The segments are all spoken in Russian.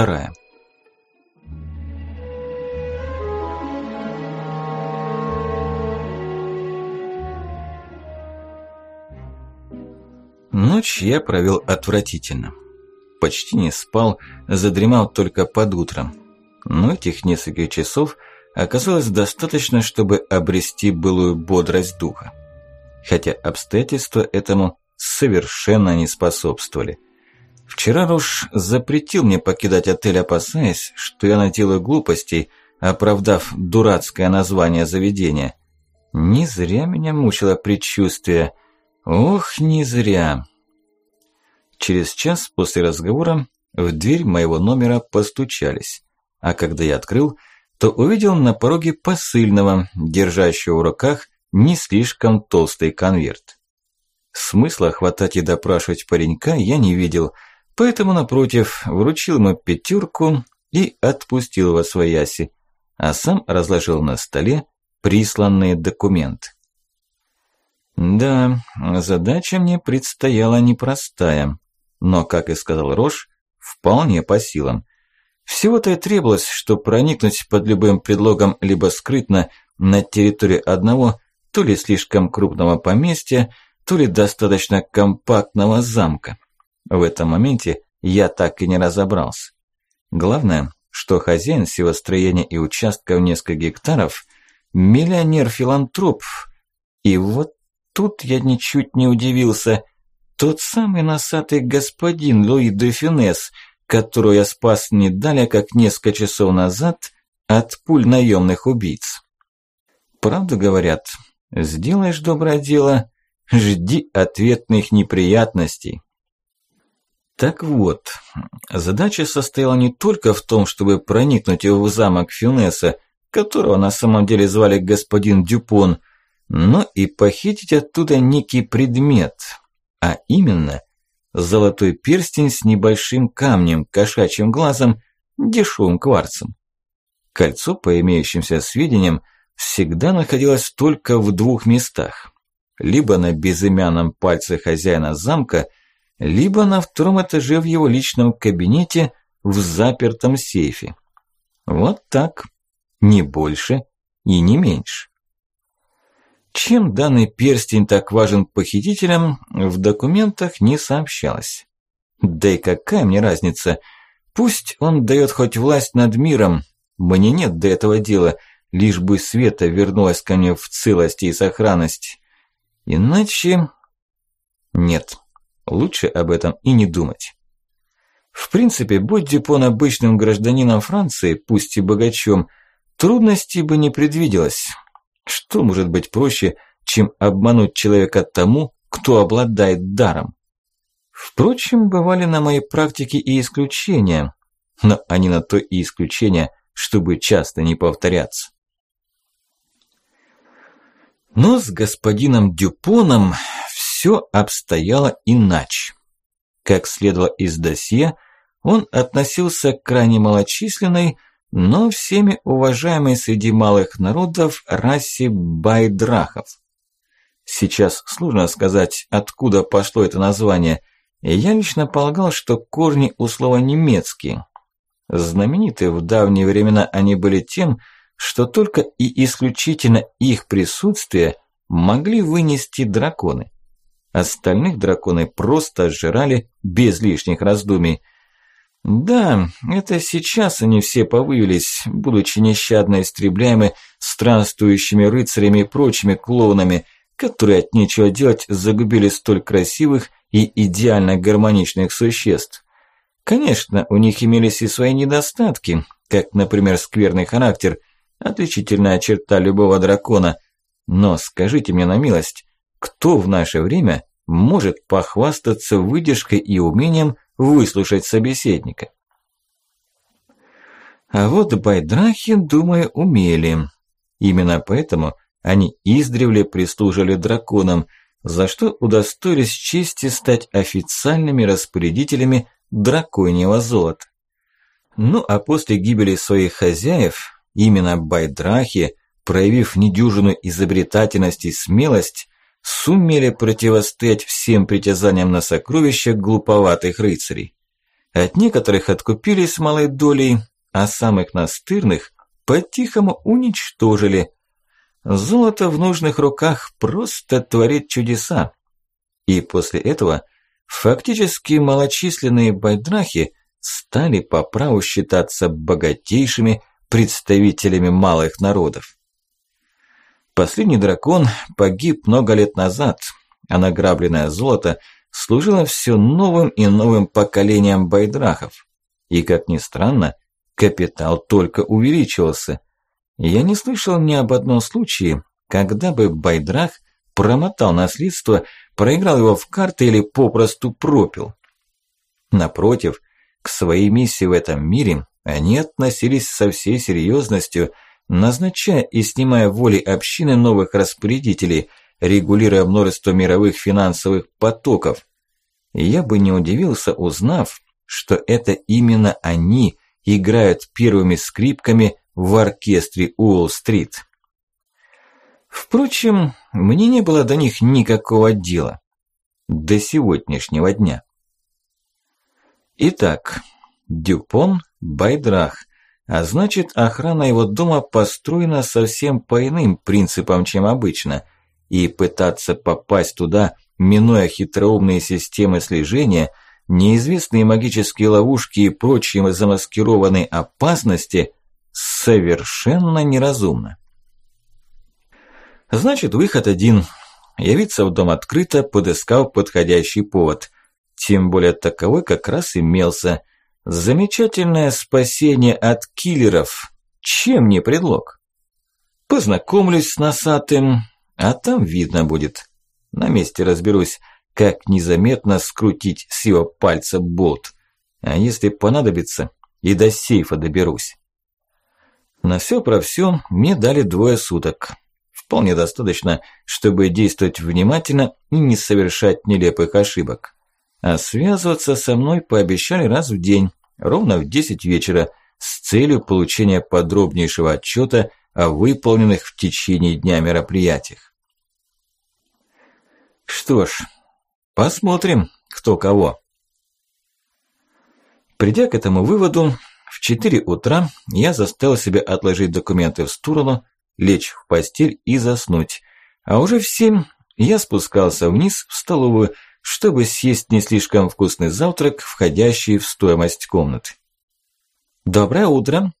Вторая. Ночь я провел отвратительно. Почти не спал, задремал только под утром. Но этих нескольких часов оказалось достаточно, чтобы обрести былую бодрость духа. Хотя обстоятельства этому совершенно не способствовали – Вчера Руш запретил мне покидать отель, опасаясь, что я наделаю глупостей, оправдав дурацкое название заведения. Не зря меня мучило предчувствие. Ох, не зря. Через час после разговора в дверь моего номера постучались, а когда я открыл, то увидел на пороге посыльного, держащего в руках не слишком толстый конверт. Смысла хватать и допрашивать паренька я не видел – Поэтому, напротив, вручил ему пятерку и отпустил во свояси, а сам разложил на столе присланные документы. Да, задача мне предстояла непростая, но, как и сказал Рош, вполне по силам. Всего-то и требовалось, чтобы проникнуть под любым предлогом либо скрытно на территорию одного, то ли слишком крупного поместья, то ли достаточно компактного замка. В этом моменте я так и не разобрался. Главное, что хозяин всего строения и участка в несколько гектаров – миллионер-филантроп. И вот тут я ничуть не удивился. Тот самый носатый господин Луи де Фюнес, которого я спас не далее, как несколько часов назад от пуль наемных убийц. Правду говорят, сделаешь доброе дело, жди ответных неприятностей. Так вот, задача состояла не только в том, чтобы проникнуть в замок Фюнеса, которого на самом деле звали господин Дюпон, но и похитить оттуда некий предмет, а именно золотой перстень с небольшим камнем, кошачьим глазом, дешевым кварцем. Кольцо, по имеющимся сведениям, всегда находилось только в двух местах. Либо на безымянном пальце хозяина замка – либо на втором этаже в его личном кабинете в запертом сейфе. Вот так, не больше и не меньше. Чем данный перстень так важен похитителям, в документах не сообщалось. Да и какая мне разница? Пусть он дает хоть власть над миром, мне нет до этого дела, лишь бы Света вернулась ко мне в целости и сохранности. Иначе... Нет, Лучше об этом и не думать. В принципе, будь Дюпон обычным гражданином Франции, пусть и богачом, трудностей бы не предвиделось. Что может быть проще, чем обмануть человека тому, кто обладает даром? Впрочем, бывали на моей практике и исключения, но они на то и исключения, чтобы часто не повторяться. Но с господином Дюпоном все обстояло иначе. Как следовало из досье, он относился к крайне малочисленной, но всеми уважаемой среди малых народов расе байдрахов. Сейчас сложно сказать, откуда пошло это название. Я лично полагал, что корни у слова немецкие. Знаменитые в давние времена они были тем, что только и исключительно их присутствие могли вынести драконы. Остальных драконы просто сжирали без лишних раздумий. Да, это сейчас они все повывелись, будучи нещадно истребляемы странствующими рыцарями и прочими клоунами, которые от нечего делать загубили столь красивых и идеально гармоничных существ. Конечно, у них имелись и свои недостатки, как, например, скверный характер, отличительная черта любого дракона. Но скажите мне на милость, кто в наше время может похвастаться выдержкой и умением выслушать собеседника? А вот байдрахи, думаю, умели. Именно поэтому они издревле прислужили драконам, за что удостоились чести стать официальными распорядителями драконьего золота. Ну а после гибели своих хозяев, именно байдрахи, проявив недюжинную изобретательность и смелость, сумели противостоять всем притязаниям на сокровища глуповатых рыцарей. От некоторых откупились малой долей, а самых настырных по-тихому уничтожили. Золото в нужных руках просто творит чудеса. И после этого фактически малочисленные байдрахи стали по праву считаться богатейшими представителями малых народов. Последний дракон погиб много лет назад, а награбленное золото служило все новым и новым поколениям байдрахов. И, как ни странно, капитал только увеличивался. Я не слышал ни об одном случае, когда бы байдрах промотал наследство, проиграл его в карты или попросту пропил. Напротив, к своей миссии в этом мире они относились со всей серьезностью, назначая и снимая воли общины новых распорядителей, регулируя множество мировых финансовых потоков. я бы не удивился, узнав, что это именно они играют первыми скрипками в оркестре Уолл-стрит. Впрочем, мне не было до них никакого дела. До сегодняшнего дня. Итак, Дюпон – Байдрах, а значит охрана его дома построена совсем по иным принципам, чем обычно, и пытаться попасть туда, минуя хитроумные системы слежения, неизвестные магические ловушки и прочие замаскированные опасности совершенно неразумно. Значит, выход один – явиться в дом открыто, подыскав подходящий повод – тем более таковой как раз имелся. Замечательное спасение от киллеров. Чем не предлог? Познакомлюсь с носатым, а там видно будет. На месте разберусь, как незаметно скрутить с его пальца болт. А если понадобится, и до сейфа доберусь. На все про все мне дали двое суток. Вполне достаточно, чтобы действовать внимательно и не совершать нелепых ошибок. А связываться со мной пообещали раз в день, ровно в 10 вечера, с целью получения подробнейшего отчета о выполненных в течение дня мероприятиях. Что ж, посмотрим, кто кого. Придя к этому выводу, в 4 утра я заставил себя отложить документы в сторону, лечь в постель и заснуть. А уже в 7 я спускался вниз в столовую, чтобы съесть не слишком вкусный завтрак, входящий в стоимость комнаты. «Доброе утро!»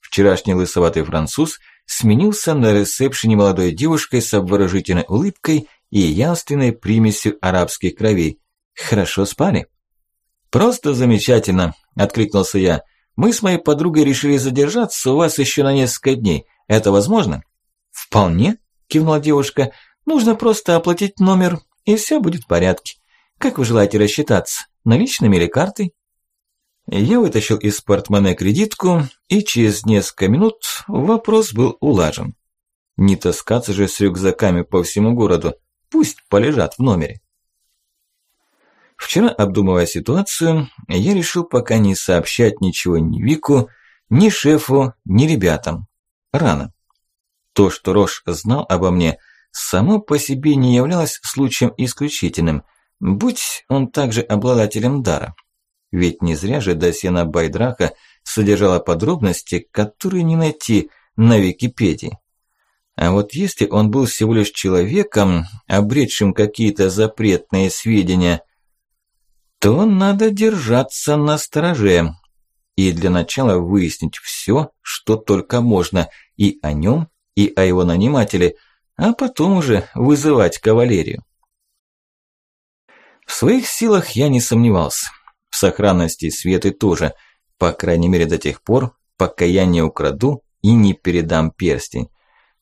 Вчерашний лысоватый француз сменился на ресепшене молодой девушкой с обворожительной улыбкой и явственной примесью арабских кровей. «Хорошо спали?» «Просто замечательно!» – откликнулся я. «Мы с моей подругой решили задержаться у вас еще на несколько дней. Это возможно?» «Вполне», – кивнула девушка. «Нужно просто оплатить номер и все будет в порядке. Как вы желаете рассчитаться, наличными или картой? Я вытащил из портмоне кредитку, и через несколько минут вопрос был улажен. Не таскаться же с рюкзаками по всему городу, пусть полежат в номере. Вчера, обдумывая ситуацию, я решил пока не сообщать ничего ни Вику, ни шефу, ни ребятам. Рано. То, что Рош знал обо мне – само по себе не являлось случаем исключительным, будь он также обладателем дара. Ведь не зря же досье Байдраха содержало подробности, которые не найти на Википедии. А вот если он был всего лишь человеком, обретшим какие-то запретные сведения, то надо держаться на стороже и для начала выяснить все, что только можно и о нем, и о его нанимателе, а потом уже вызывать кавалерию. В своих силах я не сомневался. В сохранности Светы тоже, по крайней мере до тех пор, пока я не украду и не передам перстень.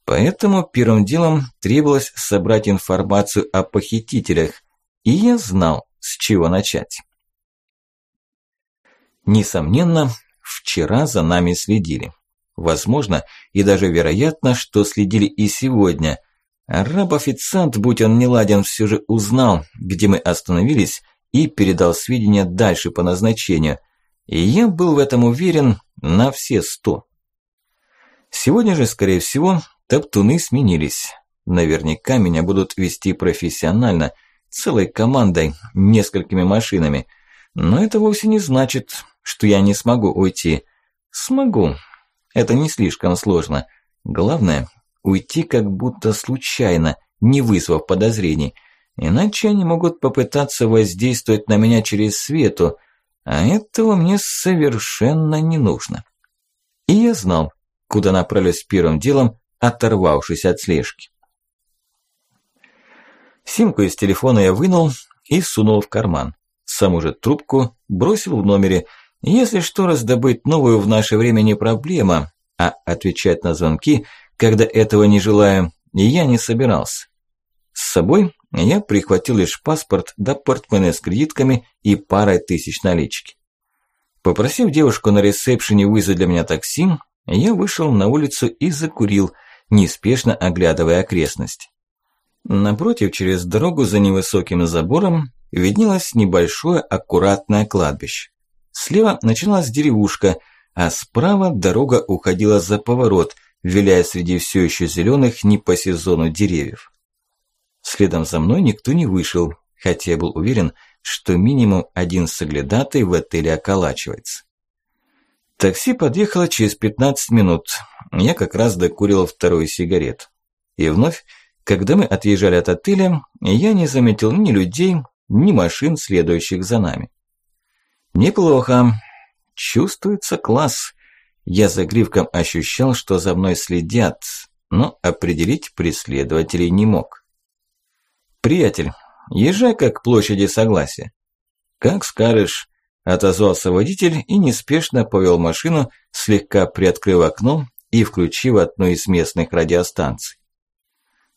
Поэтому первым делом требовалось собрать информацию о похитителях, и я знал, с чего начать. Несомненно, вчера за нами следили. Возможно, и даже вероятно, что следили и сегодня. Раб-официант, будь он неладен, все же узнал, где мы остановились, и передал сведения дальше по назначению. И я был в этом уверен на все сто. Сегодня же, скорее всего, топтуны сменились. Наверняка меня будут вести профессионально, целой командой, несколькими машинами. Но это вовсе не значит, что я не смогу уйти. Смогу. Это не слишком сложно. Главное, уйти как будто случайно, не вызвав подозрений. Иначе они могут попытаться воздействовать на меня через свету, а этого мне совершенно не нужно. И я знал, куда направлюсь первым делом, оторвавшись от слежки. Симку из телефона я вынул и сунул в карман. Саму же трубку бросил в номере. Если что, раздобыть новую в наше время не проблема, а отвечать на звонки, когда этого не желаю, я не собирался. С собой я прихватил лишь паспорт да портмоне с кредитками и парой тысяч налички. Попросив девушку на ресепшене вызвать для меня такси, я вышел на улицу и закурил, неспешно оглядывая окрестность. Напротив, через дорогу за невысоким забором, виднелось небольшое аккуратное кладбище. Слева начиналась деревушка, а справа дорога уходила за поворот, виляя среди все еще зеленых не по сезону деревьев. Следом за мной никто не вышел, хотя я был уверен, что минимум один соглядатай в отеле околачивается. Такси подъехало через 15 минут. Я как раз докурил вторую сигарету. И вновь, когда мы отъезжали от отеля, я не заметил ни людей, ни машин, следующих за нами. Неплохо. Чувствуется класс. Я за гривком ощущал, что за мной следят, но определить преследователей не мог. «Приятель, езжай-ка к площади Согласия». «Как скажешь», – отозвался водитель и неспешно повел машину, слегка приоткрыв окно и включив одну из местных радиостанций.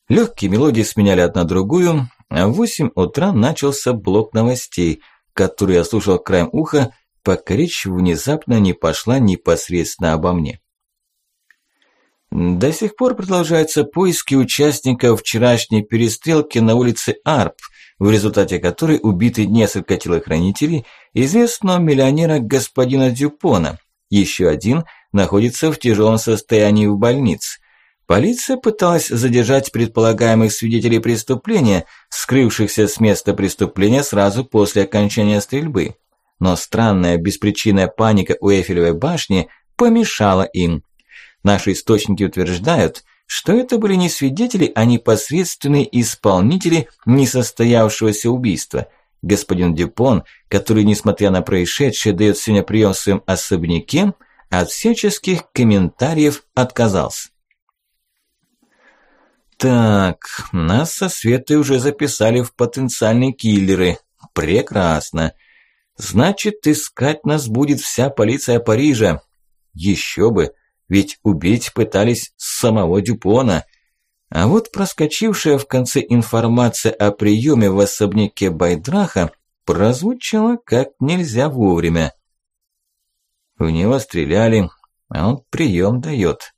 Легкие мелодии сменяли одна другую, а в восемь утра начался блок новостей, который я слушал краем уха, пока речь внезапно не пошла непосредственно обо мне. До сих пор продолжаются поиски участников вчерашней перестрелки на улице Арп, в результате которой убиты несколько телохранителей известного миллионера господина Дюпона. Еще один находится в тяжелом состоянии в больнице. Полиция пыталась задержать предполагаемых свидетелей преступления, скрывшихся с места преступления сразу после окончания стрельбы. Но странная беспричинная паника у Эйфелевой башни помешала им. Наши источники утверждают, что это были не свидетели, а непосредственные исполнители несостоявшегося убийства. Господин Дюпон, который, несмотря на происшедшее, дает сегодня прием в своем особняке, от всяческих комментариев отказался. Так, нас со Светой уже записали в потенциальные киллеры. Прекрасно. Значит, искать нас будет вся полиция Парижа. Еще бы, ведь убить пытались самого Дюпона. А вот проскочившая в конце информация о приеме в особняке Байдраха прозвучала как нельзя вовремя. В него стреляли, а он прием дает.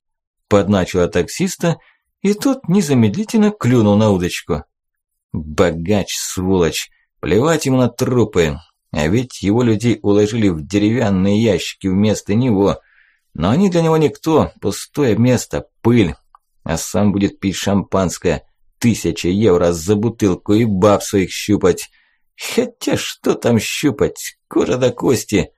Подначила таксиста, и тот незамедлительно клюнул на удочку. Богач, сволочь, плевать ему на трупы, а ведь его людей уложили в деревянные ящики вместо него – но они для него никто, пустое место, пыль. А сам будет пить шампанское, тысяча евро за бутылку и баб своих щупать. Хотя что там щупать, кожа до кости.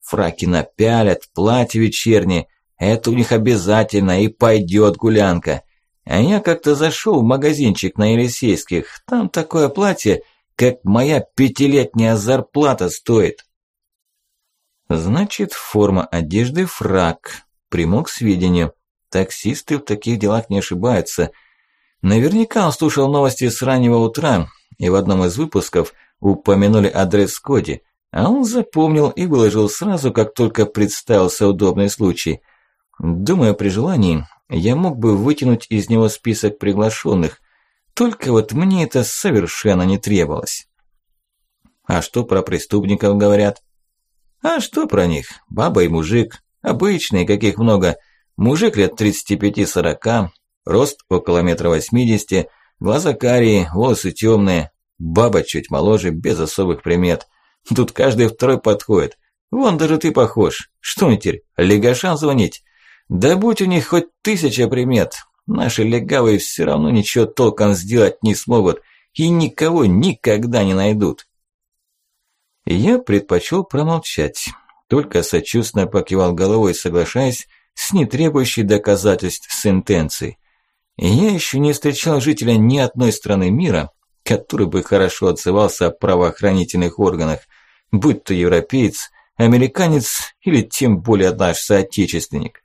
Фраки напялят, платье вечернее, это у них обязательно и пойдет гулянка. А я как-то зашел в магазинчик на Елисейских, там такое платье, как моя пятилетняя зарплата стоит. Значит, форма одежды – фрак. Приму к сведению. Таксисты в таких делах не ошибаются. Наверняка он слушал новости с раннего утра, и в одном из выпусков упомянули адрес Коди, а он запомнил и выложил сразу, как только представился удобный случай. Думаю, при желании я мог бы вытянуть из него список приглашенных, только вот мне это совершенно не требовалось. А что про преступников говорят? А что про них? Баба и мужик. Обычные, каких много. Мужик лет 35-40, рост около метра восьмидесяти, глаза карие, волосы темные. Баба чуть моложе, без особых примет. Тут каждый второй подходит. Вон даже ты похож. Что мне теперь, легашам звонить? Да будь у них хоть тысяча примет. Наши легавые все равно ничего толком сделать не смогут и никого никогда не найдут. Я предпочел промолчать, только сочувственно покивал головой, соглашаясь с нетребующей доказательств сентенцией. Я еще не встречал жителя ни одной страны мира, который бы хорошо отзывался о правоохранительных органах, будь то европеец, американец или тем более наш соотечественник.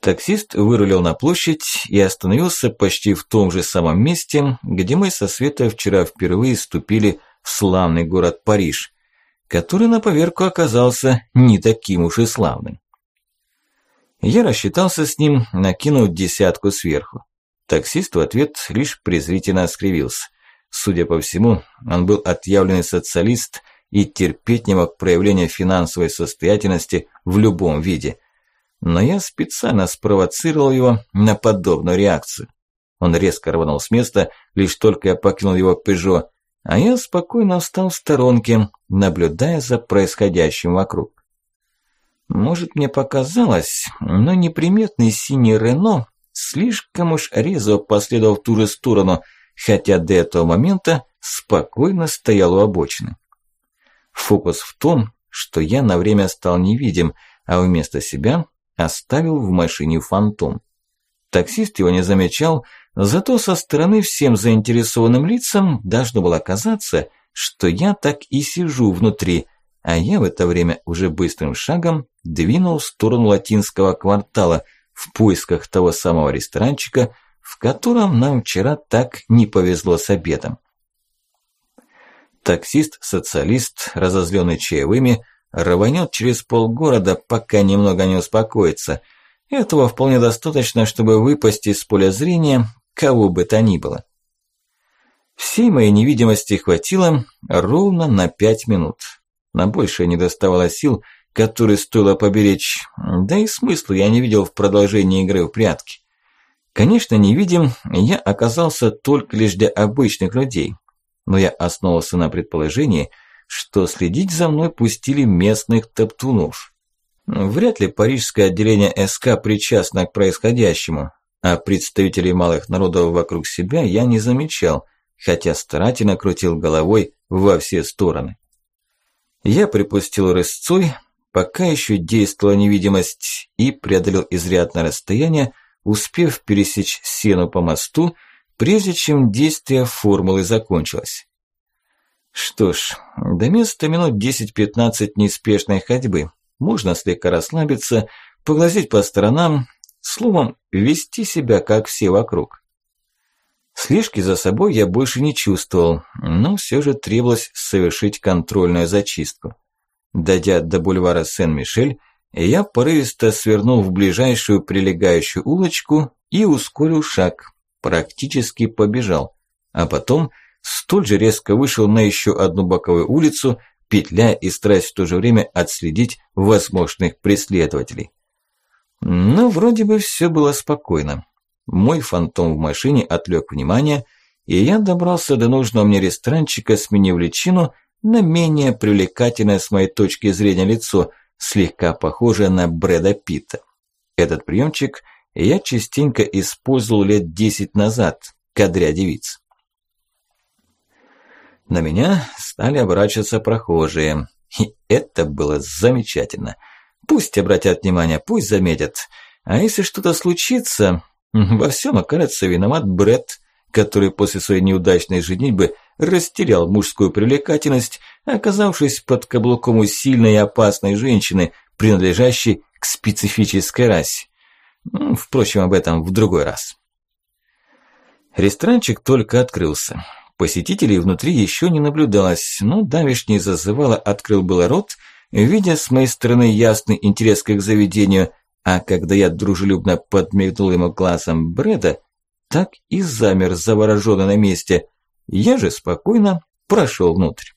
Таксист вырулил на площадь и остановился почти в том же самом месте, где мы со Светой вчера впервые ступили в славный город Париж, который на поверку оказался не таким уж и славным. Я рассчитался с ним, накинув десятку сверху. Таксист в ответ лишь презрительно скривился. Судя по всему, он был отъявленный социалист и терпеть не мог проявления финансовой состоятельности в любом виде. Но я специально спровоцировал его на подобную реакцию. Он резко рванул с места, лишь только я покинул его «Пежо», а я спокойно встал в сторонке, наблюдая за происходящим вокруг. Может, мне показалось, но неприметный синий Рено слишком уж резво последовал в ту же сторону, хотя до этого момента спокойно стоял у обочины. Фокус в том, что я на время стал невидим, а вместо себя оставил в машине фантом. Таксист его не замечал, зато со стороны всем заинтересованным лицам должно было казаться, что я так и сижу внутри, а я в это время уже быстрым шагом двинул в сторону латинского квартала в поисках того самого ресторанчика, в котором нам вчера так не повезло с обедом. Таксист-социалист, разозленный чаевыми, рванет через полгорода, пока немного не успокоится. Этого вполне достаточно, чтобы выпасть из поля зрения кого бы то ни было. Всей моей невидимости хватило ровно на пять минут. На большее не доставало сил, которые стоило поберечь, да и смысла я не видел в продолжении игры в прятки. Конечно, невидим я оказался только лишь для обычных людей, но я основывался на предположении, что следить за мной пустили местных топтунов. Вряд ли парижское отделение СК причастно к происходящему, а представителей малых народов вокруг себя я не замечал, хотя старательно крутил головой во все стороны. Я припустил рысцой, пока еще действовала невидимость, и преодолел изрядное расстояние, успев пересечь сену по мосту, прежде чем действие формулы закончилось. Что ж, до места минут 10-15 неспешной ходьбы. Можно слегка расслабиться, поглазеть по сторонам, словом, вести себя, как все вокруг. Слежки за собой я больше не чувствовал, но все же требовалось совершить контрольную зачистку. Дойдя до бульвара Сен-Мишель, я порывисто свернул в ближайшую прилегающую улочку и ускорил шаг, практически побежал, а потом столь же резко вышел на еще одну боковую улицу, петляя и стараясь в то же время отследить возможных преследователей. Но вроде бы все было спокойно. Мой фантом в машине отвлек внимание, и я добрался до нужного мне ресторанчика, сменив личину на менее привлекательное с моей точки зрения лицо, слегка похожее на Брэда Питта. Этот приемчик я частенько использовал лет десять назад, кадря девиц. На меня стали оборачиваться прохожие, и это было замечательно. Пусть обратят внимание, пусть заметят. А если что-то случится, во всем окажется виноват Брэд, который после своей неудачной женитьбы растерял мужскую привлекательность, оказавшись под каблуком у сильной и опасной женщины, принадлежащей к специфической расе. Впрочем, об этом в другой раз. Ресторанчик только открылся. Посетителей внутри еще не наблюдалось, но давишний зазывало открыл было рот, видя с моей стороны ясный интерес к их заведению, а когда я дружелюбно подмигнул ему глазом Брэда, так и замер заворожённый на месте. Я же спокойно прошел внутрь.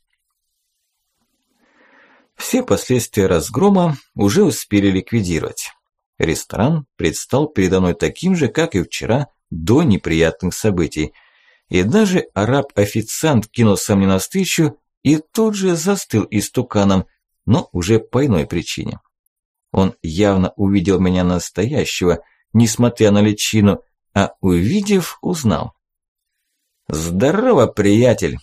Все последствия разгрома уже успели ликвидировать. Ресторан предстал передо мной таким же, как и вчера, до неприятных событий. И даже араб-официант кинулся мне навстречу и тут же застыл истуканом, но уже по иной причине. Он явно увидел меня настоящего, несмотря на личину, а увидев, узнал. «Здорово, приятель!»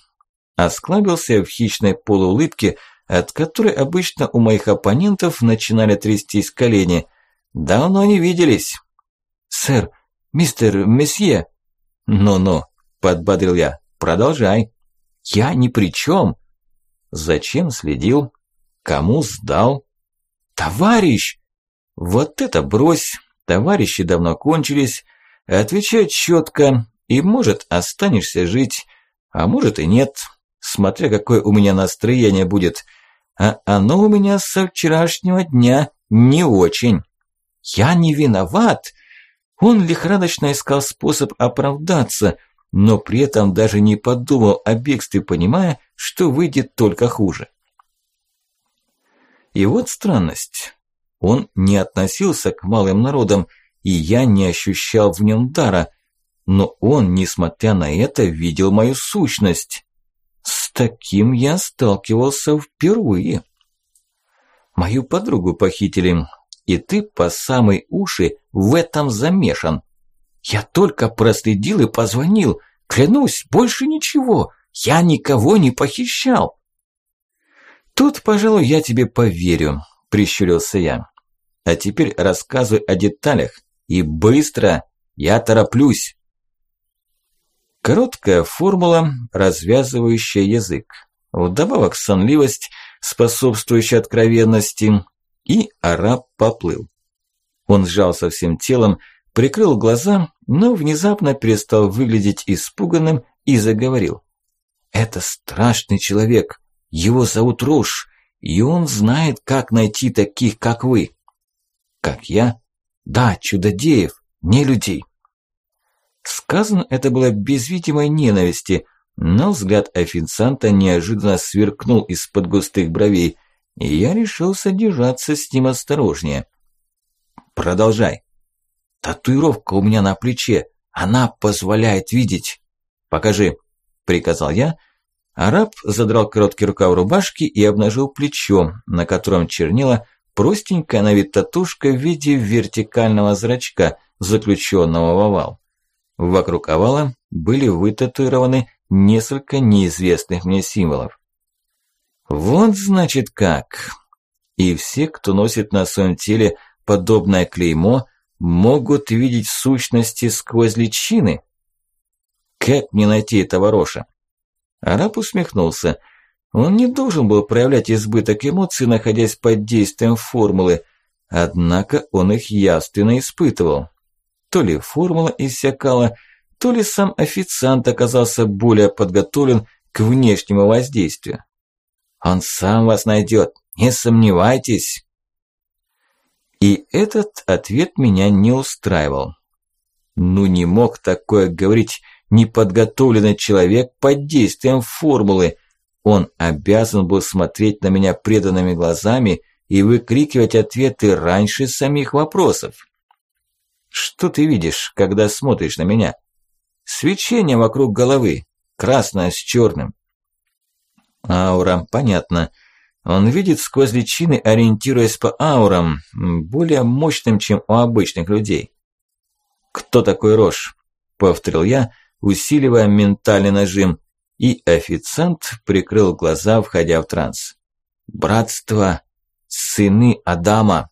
Осклабился в хищной полуулыбке, от которой обычно у моих оппонентов начинали трястись колени. Давно не виделись. «Сэр, мистер, месье!» «Ну-ну», – подбодрил я, – «продолжай». «Я ни при чем». «Зачем следил? Кому сдал?» «Товарищ!» «Вот это брось! Товарищи давно кончились. Отвечай четко, и, может, останешься жить, а может и нет, смотря какое у меня настроение будет. А оно у меня со вчерашнего дня не очень. Я не виноват!» Он лихорадочно искал способ оправдаться, но при этом даже не подумал о бегстве, понимая, что выйдет только хуже. И вот странность. Он не относился к малым народам, и я не ощущал в нем дара, но он, несмотря на это, видел мою сущность. С таким я сталкивался впервые. Мою подругу похитили, и ты по самой уши в этом замешан. Я только проследил и позвонил. Клянусь, больше ничего. Я никого не похищал. Тут, пожалуй, я тебе поверю, прищурился я. А теперь рассказывай о деталях. И быстро, я тороплюсь. Короткая формула, развязывающая язык. Вдобавок сонливость, способствующая откровенности, и араб поплыл. Он сжался всем телом, прикрыл глаза, но внезапно перестал выглядеть испуганным и заговорил. «Это страшный человек. Его зовут Рош, и он знает, как найти таких, как вы». «Как я?» «Да, чудодеев, не людей». Сказано это было без видимой ненависти, но взгляд официанта неожиданно сверкнул из-под густых бровей – и я решился держаться с ним осторожнее. Продолжай. Татуировка у меня на плече, она позволяет видеть. Покажи, приказал я. Араб задрал короткий рукав рубашки и обнажил плечо, на котором чернела простенькая на вид татушка в виде вертикального зрачка, заключенного в овал. Вокруг овала были вытатуированы несколько неизвестных мне символов. Вот значит как. И все, кто носит на своем теле подобное клеймо, могут видеть сущности сквозь личины. Как мне найти этого Роша? Араб усмехнулся. Он не должен был проявлять избыток эмоций, находясь под действием формулы, однако он их явственно испытывал. То ли формула иссякала, то ли сам официант оказался более подготовлен к внешнему воздействию. Он сам вас найдет, не сомневайтесь. И этот ответ меня не устраивал. Ну не мог такое говорить неподготовленный человек под действием формулы. Он обязан был смотреть на меня преданными глазами и выкрикивать ответы раньше самих вопросов. Что ты видишь, когда смотришь на меня? Свечение вокруг головы, красное с черным. Аура, понятно. Он видит сквозь личины, ориентируясь по аурам, более мощным, чем у обычных людей. «Кто такой Рош?» – повторил я, усиливая ментальный нажим, и официант прикрыл глаза, входя в транс. «Братство! Сыны Адама!»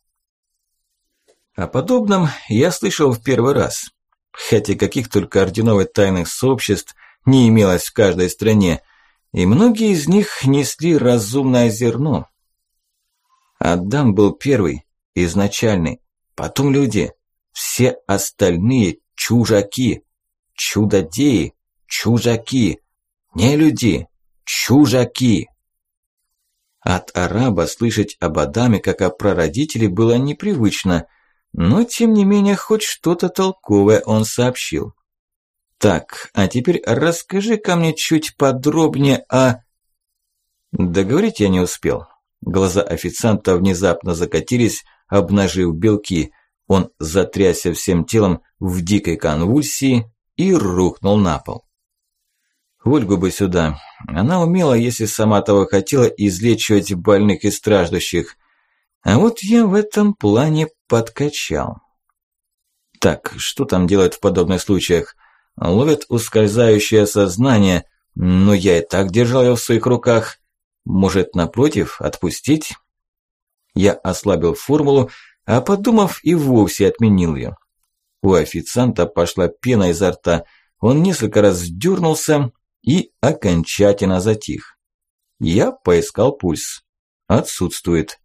О подобном я слышал в первый раз, хотя каких только орденов и тайных сообществ не имелось в каждой стране, и многие из них несли разумное зерно. Адам был первый, изначальный, потом люди, все остальные чужаки, чудодеи, чужаки, не люди, чужаки. От араба слышать об Адаме как о прародителе было непривычно, но тем не менее хоть что-то толковое он сообщил. Так, а теперь расскажи-ка мне чуть подробнее о... Договорить я не успел. Глаза официанта внезапно закатились, обнажив белки. Он затрясся всем телом в дикой конвульсии и рухнул на пол. Ольгу бы сюда. Она умела, если сама того хотела, излечивать больных и страждущих. А вот я в этом плане подкачал. Так, что там делают в подобных случаях? Ловят ускользающее сознание, Но я и так держал ее в своих руках. Может, напротив, отпустить? Я ослабил формулу, а подумав, и вовсе отменил ее. У официанта пошла пена изо рта, он несколько раз дернулся и окончательно затих. Я поискал пульс. Отсутствует.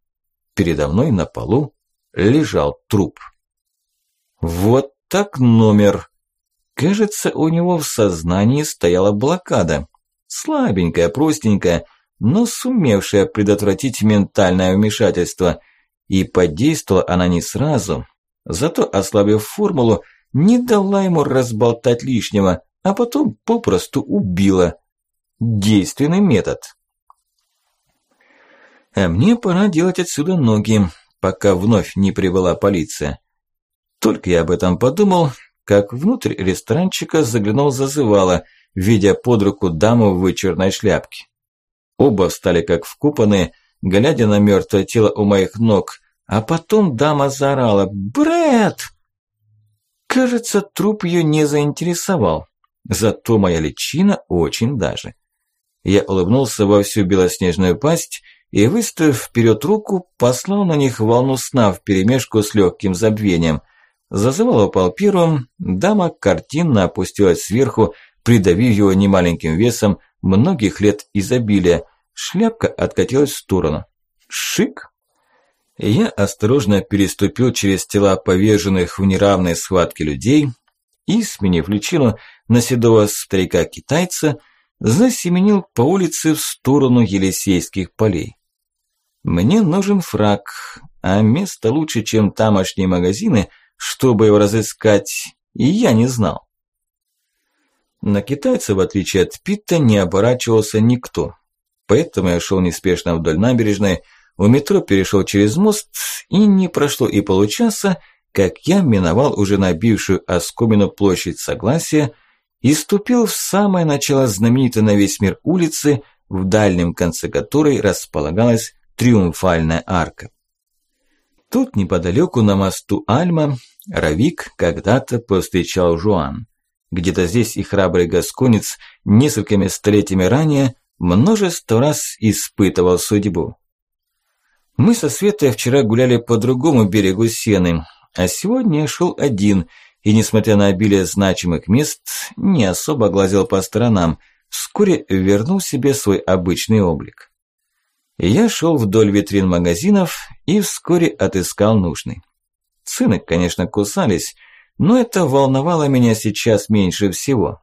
Передо мной на полу лежал труп. Вот так номер. Кажется, у него в сознании стояла блокада. Слабенькая, простенькая, но сумевшая предотвратить ментальное вмешательство. И подействовала она не сразу. Зато, ослабив формулу, не дала ему разболтать лишнего, а потом попросту убила. Действенный метод. А мне пора делать отсюда ноги, пока вновь не прибыла полиция. Только я об этом подумал, как внутрь ресторанчика заглянул зазывало, видя под руку даму в вычурной шляпке. Оба встали как вкупанные, глядя на мертвое тело у моих ног, а потом дама заорала «Брэд!». Кажется, труп ее не заинтересовал, зато моя личина очень даже. Я улыбнулся во всю белоснежную пасть и, выставив вперед руку, послал на них волну сна вперемешку с легким забвением. Зазывал упал первым, дама картинно опустилась сверху, придавив его немаленьким весом многих лет изобилия. Шляпка откатилась в сторону. Шик! Я осторожно переступил через тела поверженных в неравной схватке людей и, сменив личину на седого старика-китайца, засеменил по улице в сторону Елисейских полей. Мне нужен фраг, а место лучше, чем тамошние магазины, чтобы его разыскать, и я не знал. На китайца, в отличие от Питта, не оборачивался никто. Поэтому я шел неспешно вдоль набережной, у метро перешел через мост, и не прошло и получаса, как я миновал уже набившую оскомину площадь Согласия и ступил в самое начало знаменитой на весь мир улицы, в дальнем конце которой располагалась Триумфальная арка. Тут неподалеку на мосту Альма Равик когда-то повстречал Жуан. Где-то здесь и храбрый гасконец несколькими столетиями ранее множество раз испытывал судьбу. Мы со Светой вчера гуляли по другому берегу Сены, а сегодня я шел один, и, несмотря на обилие значимых мест, не особо глазел по сторонам, вскоре вернул себе свой обычный облик. Я шел вдоль витрин магазинов и вскоре отыскал нужный. Цены, конечно, кусались, но это волновало меня сейчас меньше всего.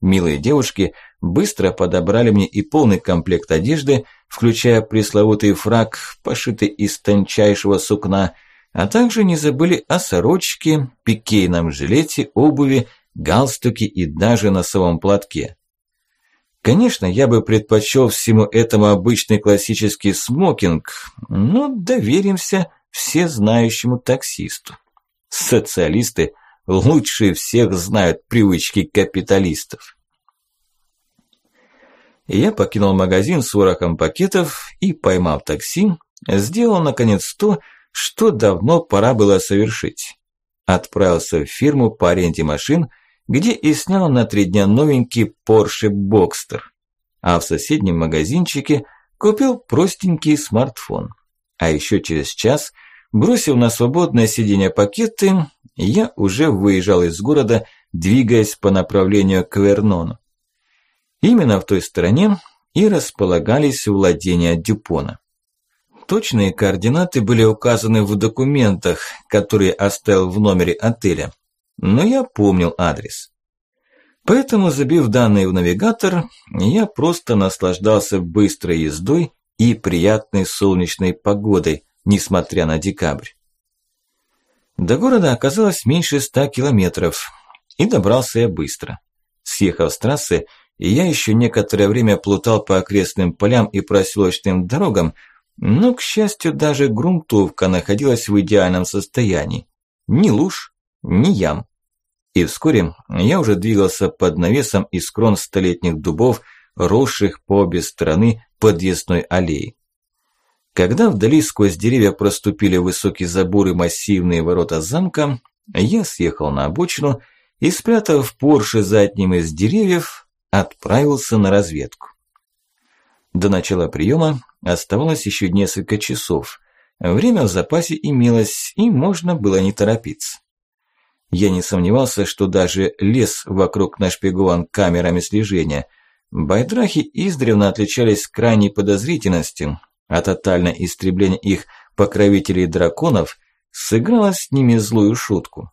Милые девушки быстро подобрали мне и полный комплект одежды, включая пресловутый фраг, пошитый из тончайшего сукна, а также не забыли о сорочке, пикейном жилете, обуви, галстуке и даже носовом платке. Конечно, я бы предпочел всему этому обычный классический смокинг, но доверимся всезнающему таксисту. Социалисты лучше всех знают привычки капиталистов. Я покинул магазин с ворохом пакетов и, поймав такси, сделал наконец то, что давно пора было совершить. Отправился в фирму по аренде машин – где и снял на три дня новенький Porsche Boxster. А в соседнем магазинчике купил простенький смартфон. А еще через час, бросив на свободное сиденье пакеты, я уже выезжал из города, двигаясь по направлению к Вернону. Именно в той стороне и располагались владения Дюпона. Точные координаты были указаны в документах, которые оставил в номере отеля но я помнил адрес. Поэтому, забив данные в навигатор, я просто наслаждался быстрой ездой и приятной солнечной погодой, несмотря на декабрь. До города оказалось меньше ста километров, и добрался я быстро. Съехав с трассы, я еще некоторое время плутал по окрестным полям и проселочным дорогам, но, к счастью, даже грунтовка находилась в идеальном состоянии. Ни луж, ни ям. И вскоре я уже двигался под навесом из крон столетних дубов, росших по обе стороны подъездной аллеи. Когда вдали сквозь деревья проступили высокие заборы массивные ворота замка, я съехал на обочину и, спрятав Порше за одним из деревьев, отправился на разведку. До начала приема оставалось еще несколько часов. Время в запасе имелось, и можно было не торопиться. Я не сомневался, что даже лес вокруг нашпигован камерами слежения. Байдрахи издревно отличались крайней подозрительностью, а тотальное истребление их покровителей драконов сыграло с ними злую шутку.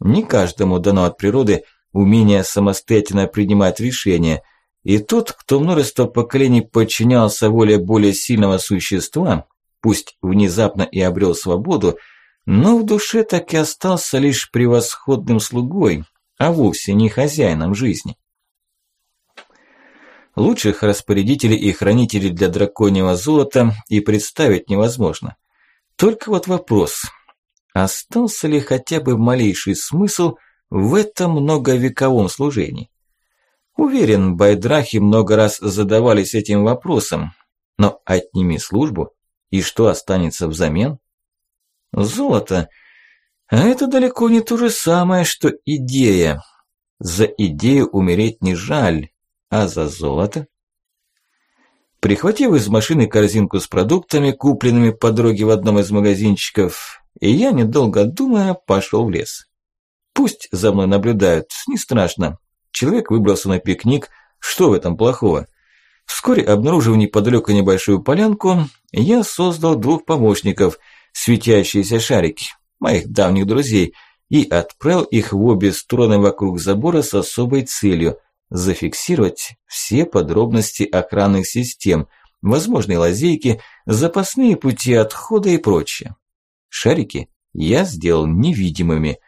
Не каждому дано от природы умение самостоятельно принимать решения, и тот, кто множество поколений подчинялся воле более сильного существа, пусть внезапно и обрел свободу, но в душе так и остался лишь превосходным слугой, а вовсе не хозяином жизни. Лучших распорядителей и хранителей для драконьего золота и представить невозможно. Только вот вопрос, остался ли хотя бы малейший смысл в этом многовековом служении? Уверен, байдрахи много раз задавались этим вопросом, но отними службу, и что останется взамен? Золото. А это далеко не то же самое, что идея. За идею умереть не жаль, а за золото? Прихватив из машины корзинку с продуктами, купленными по дороге в одном из магазинчиков, и я, недолго думая, пошел в лес. Пусть за мной наблюдают, не страшно. Человек выбрался на пикник, что в этом плохого? Вскоре, обнаружив неподалеку небольшую полянку, я создал двух помощников – светящиеся шарики, моих давних друзей, и отправил их в обе стороны вокруг забора с особой целью – зафиксировать все подробности охранных систем, возможные лазейки, запасные пути отхода и прочее. Шарики я сделал невидимыми.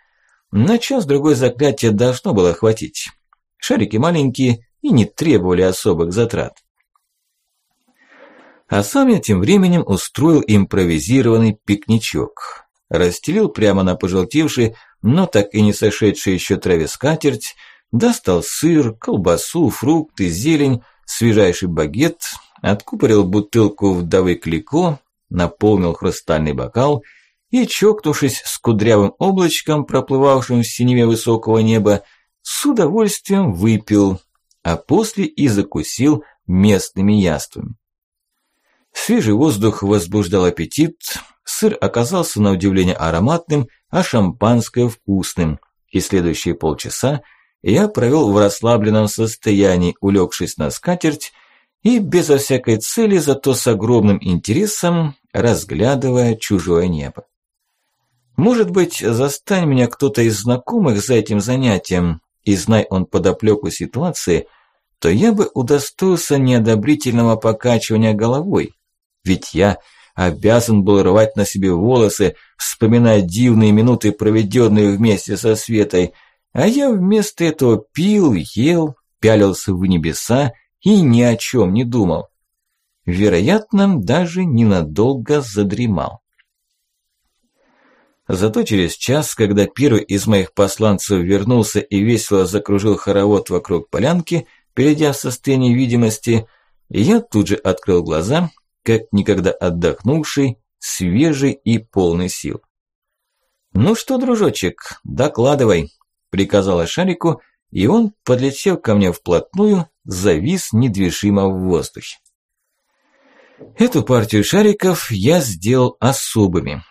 На час-другой заклятия должно было хватить. Шарики маленькие и не требовали особых затрат а сам я тем временем устроил импровизированный пикничок. Расстелил прямо на пожелтевшей, но так и не сошедшей еще траве скатерть, достал сыр, колбасу, фрукты, зелень, свежайший багет, откупорил бутылку вдовы Клико, наполнил хрустальный бокал и, чокнувшись с кудрявым облачком, проплывавшим в синеве высокого неба, с удовольствием выпил, а после и закусил местными яствами. Свежий воздух возбуждал аппетит, сыр оказался на удивление ароматным, а шампанское вкусным, и следующие полчаса я провел в расслабленном состоянии, улегшись на скатерть и безо всякой цели, зато с огромным интересом, разглядывая чужое небо. Может быть, застань меня кто-то из знакомых за этим занятием, и знай он подоплеку ситуации, то я бы удостоился неодобрительного покачивания головой, ведь я обязан был рвать на себе волосы, вспоминая дивные минуты, проведенные вместе со Светой, а я вместо этого пил, ел, пялился в небеса и ни о чем не думал. Вероятно, даже ненадолго задремал. Зато через час, когда первый из моих посланцев вернулся и весело закружил хоровод вокруг полянки, перейдя в состояние видимости, я тут же открыл глаза как никогда отдохнувший, свежий и полный сил. «Ну что, дружочек, докладывай», – приказала Шарику, и он, подлетев ко мне вплотную, завис недвижимо в воздухе. Эту партию шариков я сделал особыми.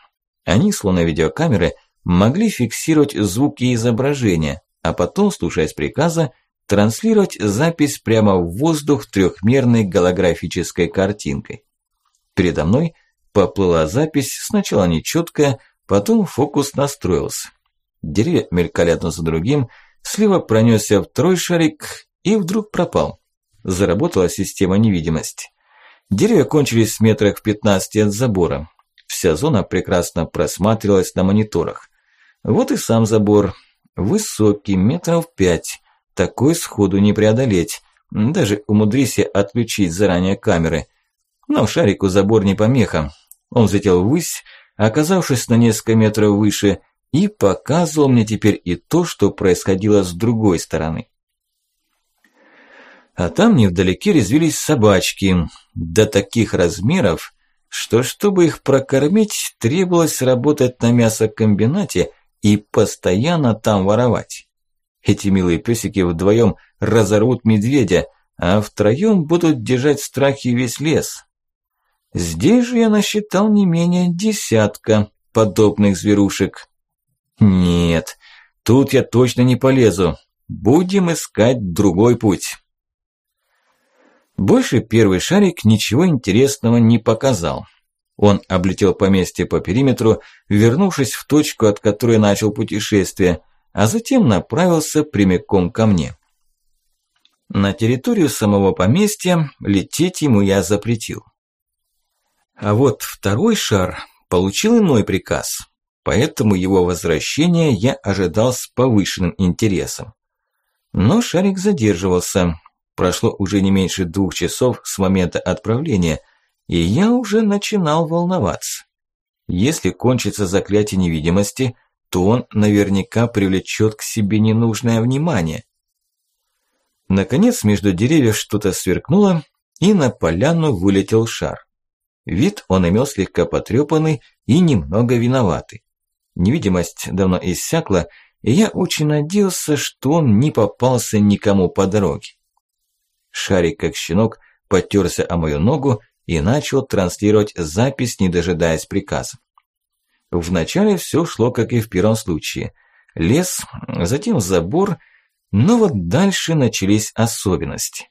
Они, словно видеокамеры, могли фиксировать звуки и изображения, а потом, слушаясь приказа, транслировать запись прямо в воздух трехмерной голографической картинкой. Передо мной поплыла запись, сначала нечеткая, потом фокус настроился. Деревья мелькали одно за другим, слева пронесся второй шарик и вдруг пропал. Заработала система невидимости. Деревья кончились в метрах в 15 от забора. Вся зона прекрасно просматривалась на мониторах. Вот и сам забор. Высокий, метров пять. Такой сходу не преодолеть. Даже умудрись отключить заранее камеры – но шарику забор не помеха. Он взлетел ввысь, оказавшись на несколько метров выше, и показывал мне теперь и то, что происходило с другой стороны. А там невдалеке резвились собачки, до таких размеров, что чтобы их прокормить, требовалось работать на мясокомбинате и постоянно там воровать. Эти милые песики вдвоем разорвут медведя, а втроем будут держать в страхе весь лес. Здесь же я насчитал не менее десятка подобных зверушек. Нет, тут я точно не полезу. Будем искать другой путь. Больше первый шарик ничего интересного не показал. Он облетел поместье по периметру, вернувшись в точку, от которой начал путешествие, а затем направился прямиком ко мне. На территорию самого поместья лететь ему я запретил. А вот второй шар получил иной приказ, поэтому его возвращение я ожидал с повышенным интересом. Но шарик задерживался. Прошло уже не меньше двух часов с момента отправления, и я уже начинал волноваться. Если кончится заклятие невидимости, то он наверняка привлечет к себе ненужное внимание. Наконец между деревьев что-то сверкнуло, и на поляну вылетел шар. Вид он имел слегка потрепанный и немного виноватый. Невидимость давно иссякла, и я очень надеялся, что он не попался никому по дороге. Шарик, как щенок, потерся о мою ногу и начал транслировать запись, не дожидаясь приказа. Вначале все шло, как и в первом случае. Лес, затем забор, но вот дальше начались особенности.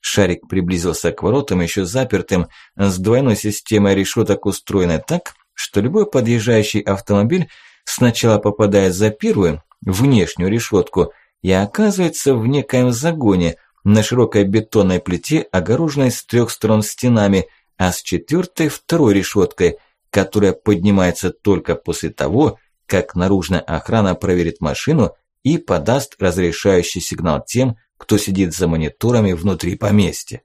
Шарик приблизился к воротам, еще запертым, с двойной системой решеток устроенной так, что любой подъезжающий автомобиль сначала попадает за первую, внешнюю решетку, и оказывается в некоем загоне на широкой бетонной плите, огороженной с трех сторон стенами, а с четвертой второй решеткой, которая поднимается только после того, как наружная охрана проверит машину и подаст разрешающий сигнал тем, кто сидит за мониторами внутри поместья.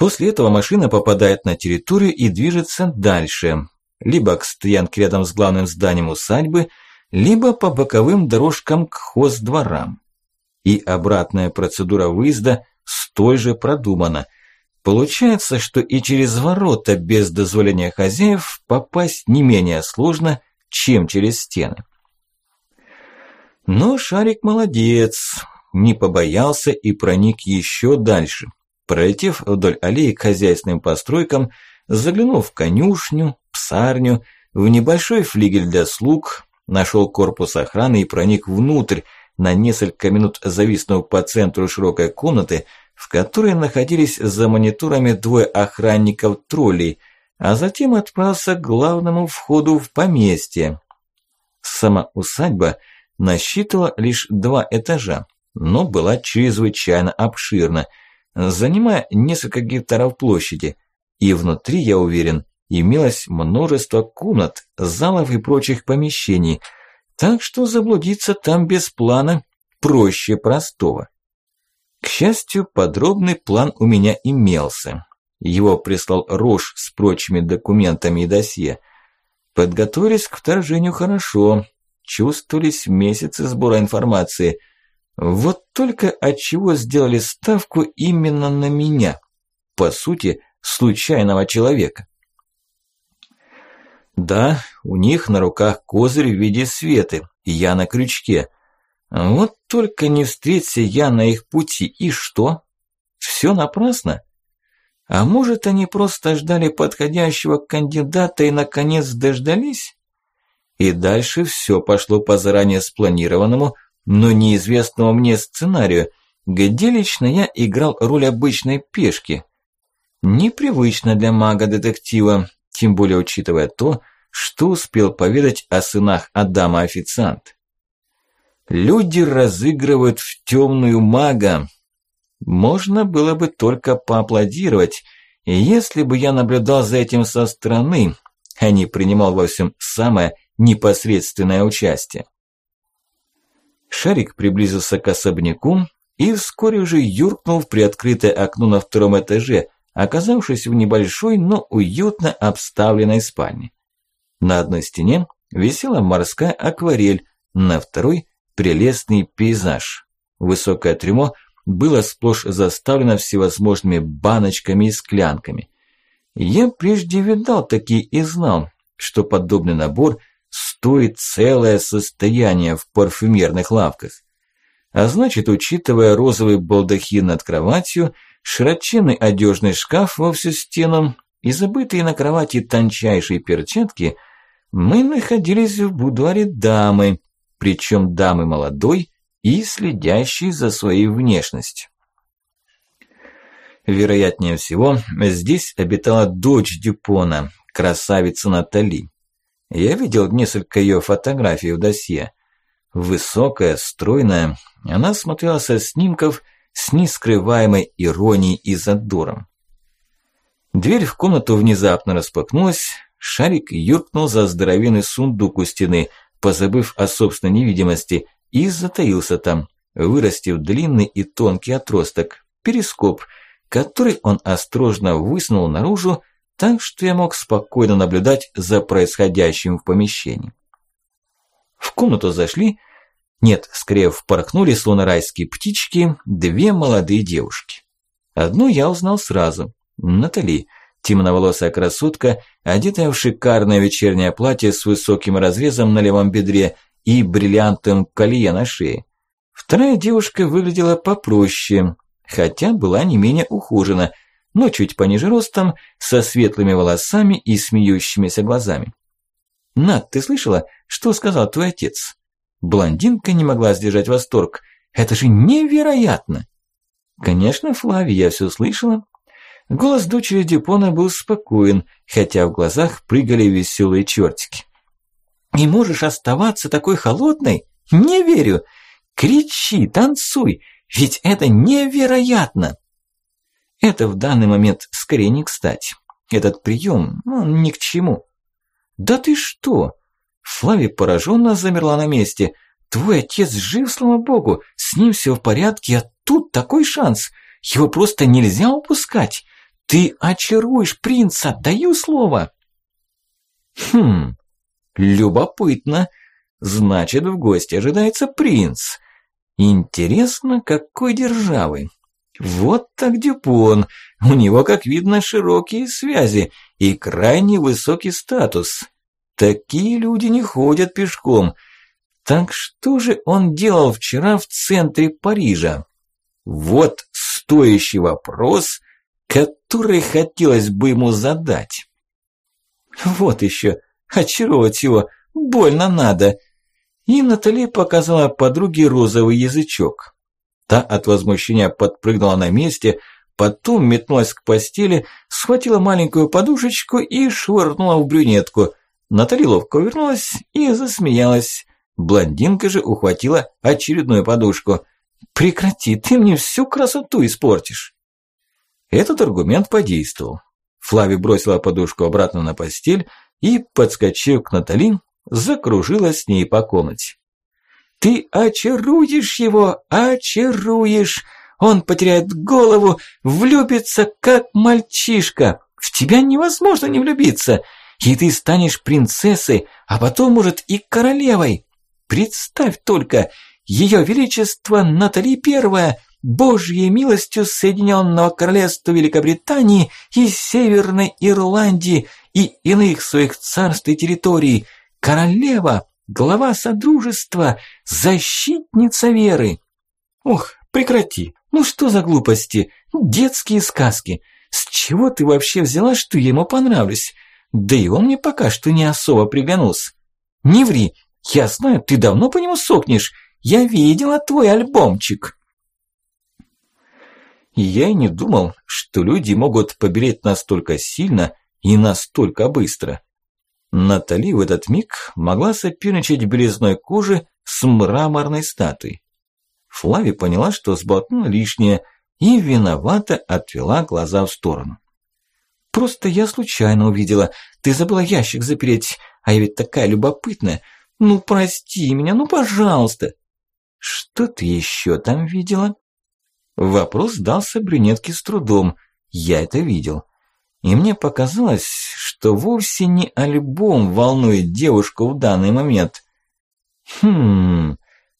После этого машина попадает на территорию и движется дальше, либо к стоянке рядом с главным зданием усадьбы, либо по боковым дорожкам к хоздворам. И обратная процедура выезда столь же продумана. Получается, что и через ворота без дозволения хозяев попасть не менее сложно, чем через стены. Но Шарик молодец, не побоялся и проник еще дальше. Пролетев вдоль аллеи к хозяйственным постройкам, заглянув в конюшню, псарню, в небольшой флигель для слуг, нашел корпус охраны и проник внутрь, на несколько минут зависнув по центру широкой комнаты, в которой находились за мониторами двое охранников-троллей, а затем отправился к главному входу в поместье. Сама усадьба насчитывала лишь два этажа, но была чрезвычайно обширна, занимая несколько гектаров площади, и внутри, я уверен, имелось множество комнат, залов и прочих помещений, так что заблудиться там без плана проще простого. К счастью, подробный план у меня имелся. Его прислал Рош с прочими документами и досье. Подготовились к вторжению хорошо, чувствовались месяцы сбора информации – вот только от чего сделали ставку именно на меня, по сути, случайного человека. Да, у них на руках козырь в виде светы, и я на крючке. Вот только не встреться я на их пути, и что? Все напрасно? А может, они просто ждали подходящего кандидата и наконец дождались? И дальше все пошло по заранее спланированному, но неизвестного мне сценарию, где лично я играл роль обычной пешки. Непривычно для мага-детектива, тем более учитывая то, что успел поведать о сынах Адама-официант. Люди разыгрывают в темную мага. Можно было бы только поаплодировать, если бы я наблюдал за этим со стороны, а не принимал во всем самое непосредственное участие. Шарик приблизился к особняку и вскоре уже юркнул в приоткрытое окно на втором этаже, оказавшись в небольшой, но уютно обставленной спальне. На одной стене висела морская акварель, на второй – прелестный пейзаж. Высокое трюмо было сплошь заставлено всевозможными баночками и склянками. Я прежде видал такие и знал, что подобный набор стоит целое состояние в парфюмерных лавках. А значит, учитывая розовый балдахин над кроватью, широченный одежный шкаф во всю стену и забытые на кровати тончайшие перчатки, мы находились в будуаре дамы, причем дамы молодой и следящей за своей внешностью. Вероятнее всего, здесь обитала дочь Дюпона, красавица Натали. Я видел несколько ее фотографий в досье. Высокая, стройная, она смотрела со снимков с нескрываемой иронией и задором. Дверь в комнату внезапно распахнулась, шарик юркнул за здоровенный сундук у стены, позабыв о собственной невидимости, и затаился там, вырастив длинный и тонкий отросток, перископ, который он осторожно высунул наружу, так что я мог спокойно наблюдать за происходящим в помещении. В комнату зашли, нет, скорее впорхнули словно райские птички, две молодые девушки. Одну я узнал сразу, Натали, темноволосая красотка, одетая в шикарное вечернее платье с высоким разрезом на левом бедре и бриллиантом колье на шее. Вторая девушка выглядела попроще, хотя была не менее ухожена, но чуть пониже ростом, со светлыми волосами и смеющимися глазами. «Над, ты слышала, что сказал твой отец?» Блондинка не могла сдержать восторг. «Это же невероятно!» Конечно, Флави, я все слышала. Голос дочери Дюпона был спокоен, хотя в глазах прыгали веселые чертики. «И можешь оставаться такой холодной? Не верю! Кричи, танцуй, ведь это невероятно!» Это в данный момент скорее не кстати. Этот прием, он ну, ни к чему. «Да ты что?» Флави пораженно замерла на месте. «Твой отец жив, слава богу, с ним все в порядке, а тут такой шанс. Его просто нельзя упускать. Ты очаруешь принца, даю слово!» «Хм, любопытно. Значит, в гости ожидается принц. Интересно, какой державы?» Вот так Дюпон. У него, как видно, широкие связи и крайне высокий статус. Такие люди не ходят пешком. Так что же он делал вчера в центре Парижа? Вот стоящий вопрос, который хотелось бы ему задать. Вот еще, очаровать его больно надо. И Натали показала подруге розовый язычок. Та от возмущения подпрыгнула на месте, потом метнулась к постели, схватила маленькую подушечку и швырнула в брюнетку. Натали ловко вернулась и засмеялась. Блондинка же ухватила очередную подушку. «Прекрати, ты мне всю красоту испортишь!» Этот аргумент подействовал. Флави бросила подушку обратно на постель и, подскочив к Натали, закружила с ней по комнате. Ты очаруешь его, очаруешь. Он потеряет голову, влюбится, как мальчишка. В тебя невозможно не влюбиться. И ты станешь принцессой, а потом, может, и королевой. Представь только, ее величество Натали Первая, Божьей милостью Соединенного Королевства Великобритании и Северной Ирландии и иных своих царств и территорий, королева, глава Содружества, защитница веры. Ох, прекрати, ну что за глупости, детские сказки. С чего ты вообще взяла, что я ему понравлюсь? Да и он мне пока что не особо приглянулся. Не ври, я знаю, ты давно по нему сохнешь. Я видела твой альбомчик. Я и не думал, что люди могут побелеть настолько сильно и настолько быстро. Натали в этот миг могла соперничать белизной кожи с мраморной статуей. Флави поняла, что сболтнула лишнее, и виновато отвела глаза в сторону. «Просто я случайно увидела. Ты забыла ящик запереть, а я ведь такая любопытная. Ну, прости меня, ну, пожалуйста». «Что ты еще там видела?» Вопрос дался брюнетке с трудом. Я это видел. И мне показалось, что вовсе не альбом волнует девушку в данный момент. Хм,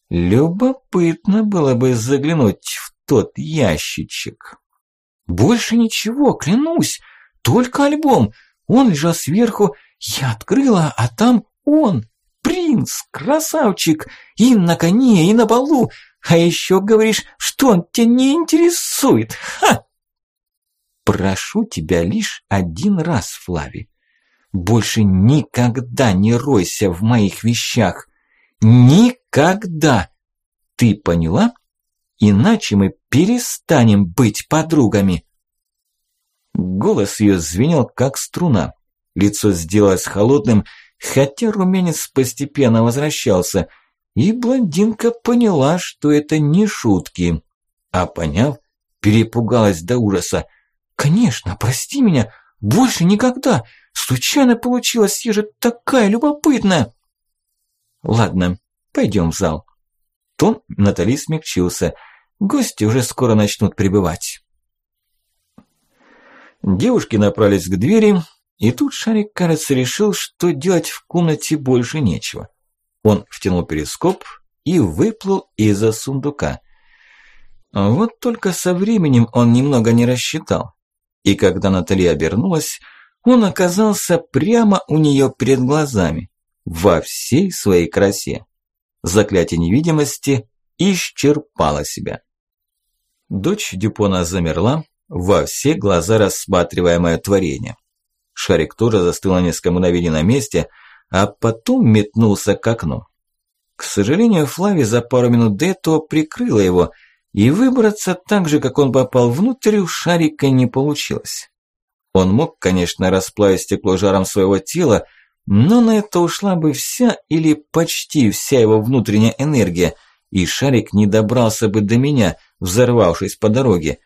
любопытно было бы заглянуть в тот ящичек. Больше ничего, клянусь, только альбом. Он лежал сверху, я открыла, а там он, принц, красавчик, и на коне, и на балу, а еще говоришь, что он тебя не интересует, ха! Прошу тебя лишь один раз, Флави. Больше никогда не ройся в моих вещах. Никогда! Ты поняла? Иначе мы перестанем быть подругами. Голос ее звенел, как струна. Лицо сделалось холодным, хотя румянец постепенно возвращался, и блондинка поняла, что это не шутки. А поняв, перепугалась до ужаса. «Конечно, прости меня, больше никогда! Случайно получилось, же такая любопытная!» «Ладно, пойдем в зал». Тон Натали смягчился. Гости уже скоро начнут прибывать. Девушки направились к двери, и тут Шарик, кажется, решил, что делать в комнате больше нечего. Он втянул перископ и выплыл из-за сундука. Вот только со временем он немного не рассчитал. И когда Натали обернулась, он оказался прямо у нее перед глазами, во всей своей красе. Заклятие невидимости исчерпало себя. Дочь Дюпона замерла, во все глаза рассматривая мое творение. Шарик тоже застыл на несколько мгновений на месте, а потом метнулся к окну. К сожалению, Флави за пару минут до этого прикрыла его, и выбраться так же, как он попал внутрь, у Шарика не получилось. Он мог, конечно, расплавить стекло жаром своего тела, но на это ушла бы вся или почти вся его внутренняя энергия, и Шарик не добрался бы до меня, взорвавшись по дороге.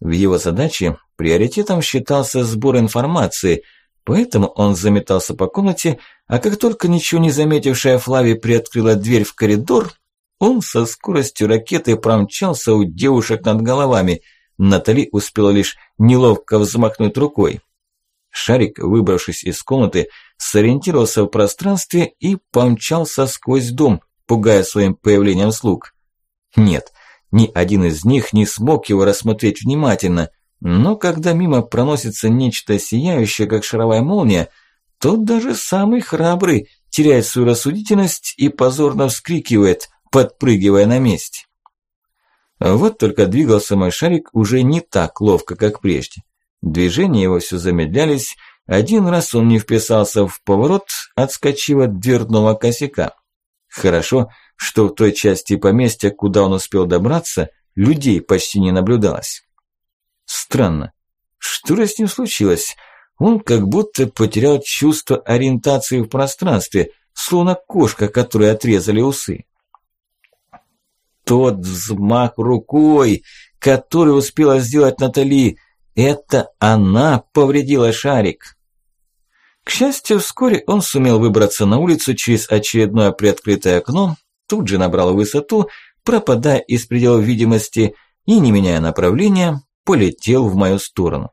В его задаче приоритетом считался сбор информации, поэтому он заметался по комнате, а как только ничего не заметившая Флави приоткрыла дверь в коридор, он со скоростью ракеты промчался у девушек над головами. Натали успела лишь неловко взмахнуть рукой. Шарик, выбравшись из комнаты, сориентировался в пространстве и помчался сквозь дом, пугая своим появлением слуг. Нет, ни один из них не смог его рассмотреть внимательно, но когда мимо проносится нечто сияющее, как шаровая молния, то даже самый храбрый теряет свою рассудительность и позорно вскрикивает, подпрыгивая на месте. Вот только двигался мой шарик уже не так ловко, как прежде. Движения его все замедлялись, один раз он не вписался в поворот, отскочив от дверного косяка. Хорошо, что в той части поместья, куда он успел добраться, людей почти не наблюдалось. Странно. Что же с ним случилось? Он как будто потерял чувство ориентации в пространстве, словно кошка, которой отрезали усы. Тот взмах рукой, который успела сделать Натали, это она повредила шарик. К счастью, вскоре он сумел выбраться на улицу через очередное приоткрытое окно, тут же набрал высоту, пропадая из пределов видимости и, не меняя направления, полетел в мою сторону.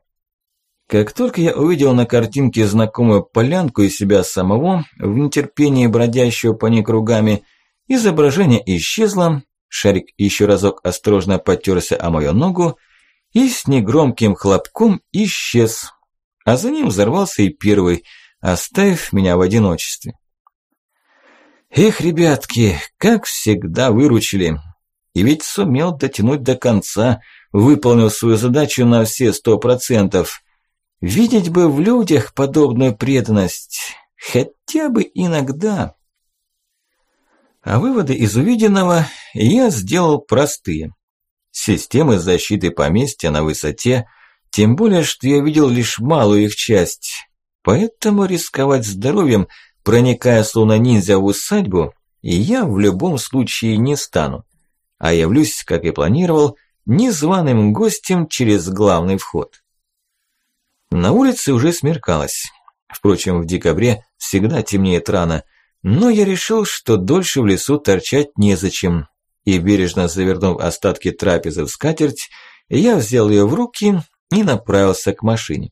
Как только я увидел на картинке знакомую полянку и себя самого, в нетерпении бродящего по ней кругами, изображение исчезло, шарик еще разок осторожно потерся о мою ногу и с негромким хлопком исчез, а за ним взорвался и первый, оставив меня в одиночестве. Эх, ребятки, как всегда выручили. И ведь сумел дотянуть до конца – выполнил свою задачу на все сто процентов. Видеть бы в людях подобную преданность, хотя бы иногда. А выводы из увиденного я сделал простые. Системы защиты поместья на высоте, тем более, что я видел лишь малую их часть. Поэтому рисковать здоровьем, проникая словно ниндзя в усадьбу, я в любом случае не стану. А явлюсь, как и планировал, незваным гостем через главный вход. На улице уже смеркалось. Впрочем, в декабре всегда темнеет рано, но я решил, что дольше в лесу торчать незачем, и бережно завернув остатки трапезы в скатерть, я взял ее в руки и направился к машине.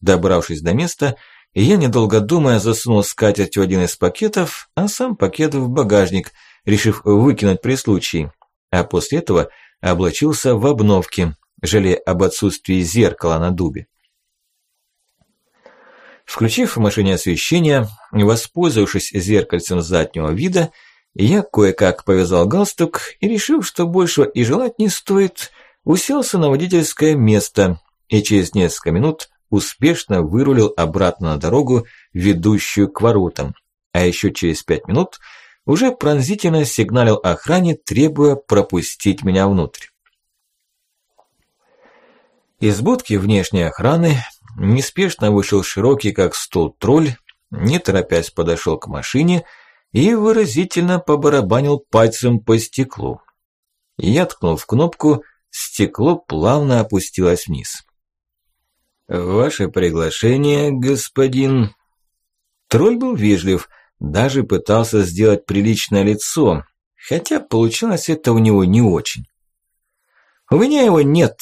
Добравшись до места, я, недолго думая, засунул скатерть в один из пакетов, а сам пакет в багажник, решив выкинуть при случае. А после этого – облачился в обновки, жалея об отсутствии зеркала на дубе. Включив в машине освещение, воспользовавшись зеркальцем заднего вида, я кое-как повязал галстук и, решив, что большего и желать не стоит, уселся на водительское место и через несколько минут успешно вырулил обратно на дорогу, ведущую к воротам, а еще через пять минут уже пронзительно сигналил охране, требуя пропустить меня внутрь. Из будки внешней охраны неспешно вышел широкий, как стол, тролль, не торопясь подошел к машине и выразительно побарабанил пальцем по стеклу. Я ткнул в кнопку, стекло плавно опустилось вниз. «Ваше приглашение, господин...» Тролль был вежлив, даже пытался сделать приличное лицо, хотя получалось это у него не очень. «У меня его нет»,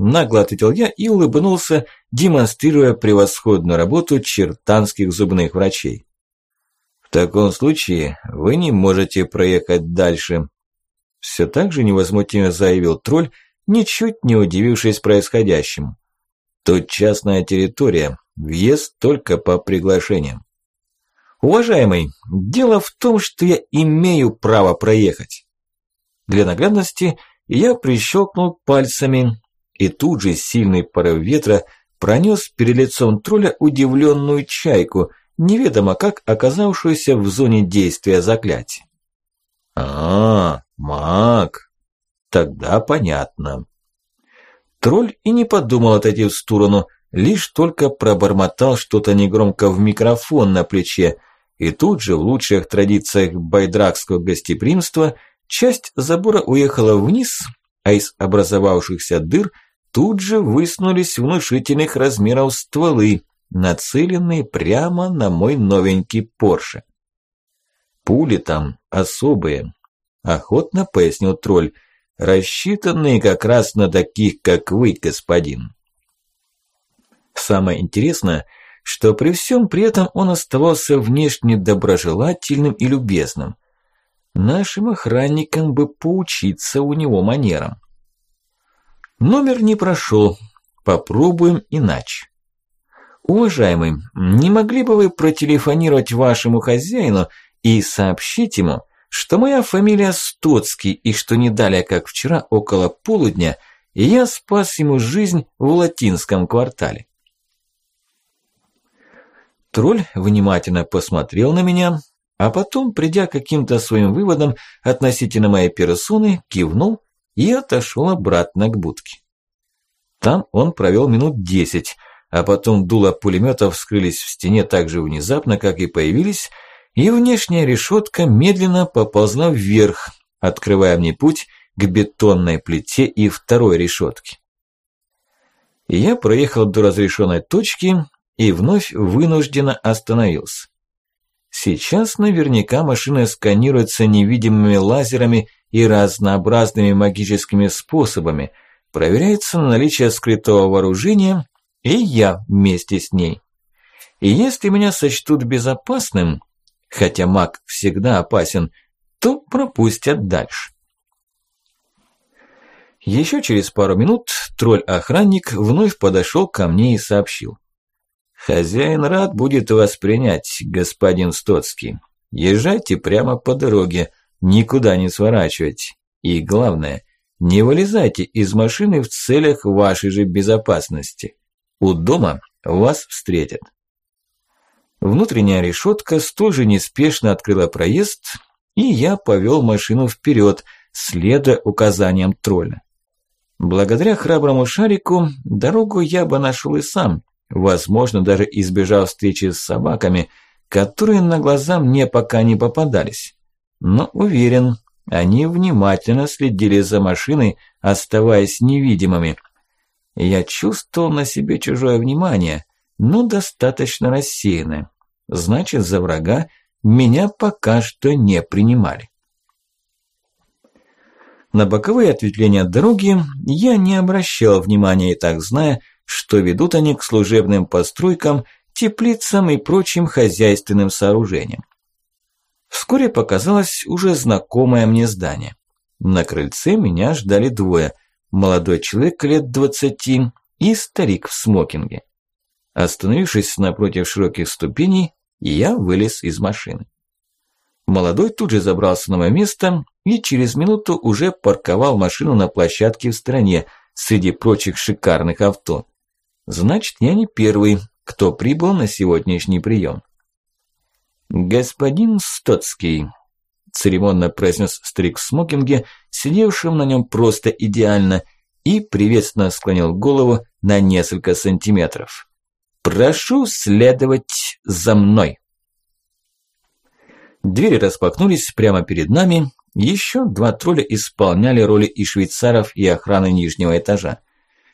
Нагло ответил я и улыбнулся, демонстрируя превосходную работу чертанских зубных врачей. В таком случае вы не можете проехать дальше. Все так же невозмутимо заявил тролль, ничуть не удивившись происходящему. Тут частная территория, въезд только по приглашениям. Уважаемый, дело в том, что я имею право проехать. Для наглядности я прищелкнул пальцами, и тут же сильный порыв ветра пронес перед лицом тролля удивленную чайку, неведомо как оказавшуюся в зоне действия заклятия. А, маг. Тогда понятно. Тролль и не подумал отойти в сторону, лишь только пробормотал что-то негромко в микрофон на плече, и тут же в лучших традициях байдракского гостеприимства часть забора уехала вниз, а из образовавшихся дыр – тут же высунулись внушительных размеров стволы, нацеленные прямо на мой новенький Порше. Пули там особые, охотно пояснил тролль, рассчитанные как раз на таких, как вы, господин. Самое интересное, что при всем при этом он оставался внешне доброжелательным и любезным. Нашим охранникам бы поучиться у него манерам. Номер не прошел. Попробуем иначе. Уважаемый, не могли бы вы протелефонировать вашему хозяину и сообщить ему, что моя фамилия Стоцкий и что не далее, как вчера, около полудня, я спас ему жизнь в латинском квартале. Тролль внимательно посмотрел на меня, а потом, придя к каким-то своим выводам относительно моей персоны, кивнул и отошел обратно к будке. Там он провел минут десять, а потом дула пулеметов вскрылись в стене так же внезапно, как и появились, и внешняя решетка медленно поползла вверх, открывая мне путь к бетонной плите и второй решетке. Я проехал до разрешенной точки и вновь вынужденно остановился. Сейчас наверняка машина сканируется невидимыми лазерами и разнообразными магическими способами, проверяется на наличие скрытого вооружения, и я вместе с ней. И если меня сочтут безопасным, хотя маг всегда опасен, то пропустят дальше. Еще через пару минут тролль-охранник вновь подошел ко мне и сообщил. «Хозяин рад будет вас принять, господин Стоцкий. Езжайте прямо по дороге, Никуда не сворачивайте. И главное, не вылезайте из машины в целях вашей же безопасности. У дома вас встретят. Внутренняя решетка столь же неспешно открыла проезд, и я повел машину вперед, следуя указаниям тролля. Благодаря храброму шарику дорогу я бы нашел и сам, возможно, даже избежав встречи с собаками, которые на глаза мне пока не попадались но уверен, они внимательно следили за машиной, оставаясь невидимыми. Я чувствовал на себе чужое внимание, но достаточно рассеянное. Значит, за врага меня пока что не принимали. На боковые ответвления дороги я не обращал внимания и так зная, что ведут они к служебным постройкам, теплицам и прочим хозяйственным сооружениям. Вскоре показалось уже знакомое мне здание. На крыльце меня ждали двое. Молодой человек лет двадцати и старик в смокинге. Остановившись напротив широких ступеней, я вылез из машины. Молодой тут же забрался на мое место и через минуту уже парковал машину на площадке в стороне, среди прочих шикарных авто. Значит, я не первый, кто прибыл на сегодняшний прием. «Господин Стоцкий», – церемонно произнес старик в смокинге, сидевшим на нем просто идеально, и приветственно склонил голову на несколько сантиметров. «Прошу следовать за мной». Двери распахнулись прямо перед нами, еще два тролля исполняли роли и швейцаров, и охраны нижнего этажа.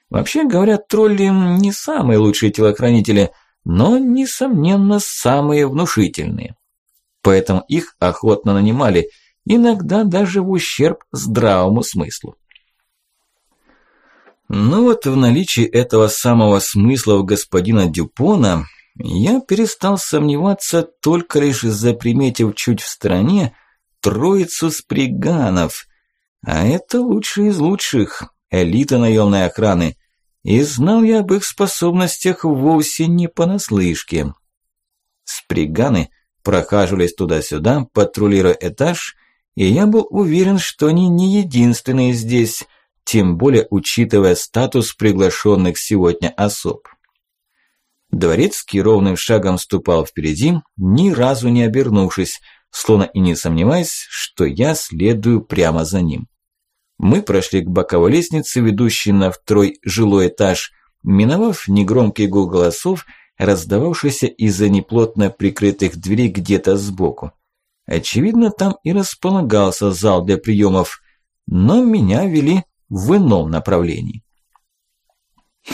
Вообще говоря, тролли не самые лучшие телохранители, но, несомненно, самые внушительные. Поэтому их охотно нанимали, иногда даже в ущерб здравому смыслу. Ну вот в наличии этого самого смысла у господина Дюпона я перестал сомневаться, только лишь заприметив чуть в стороне троицу сприганов. А это лучшие из лучших, элита наемной охраны. И знал я об их способностях вовсе не понаслышке. Сприганы прохаживались туда-сюда, патрулируя этаж, и я был уверен, что они не единственные здесь, тем более учитывая статус приглашенных сегодня особ. Дворецкий ровным шагом ступал впереди, ни разу не обернувшись, словно и не сомневаясь, что я следую прямо за ним. Мы прошли к боковой лестнице, ведущей на второй жилой этаж, миновав негромкий гул голосов, раздававшийся из-за неплотно прикрытых дверей где-то сбоку. Очевидно, там и располагался зал для приемов, но меня вели в ином направлении.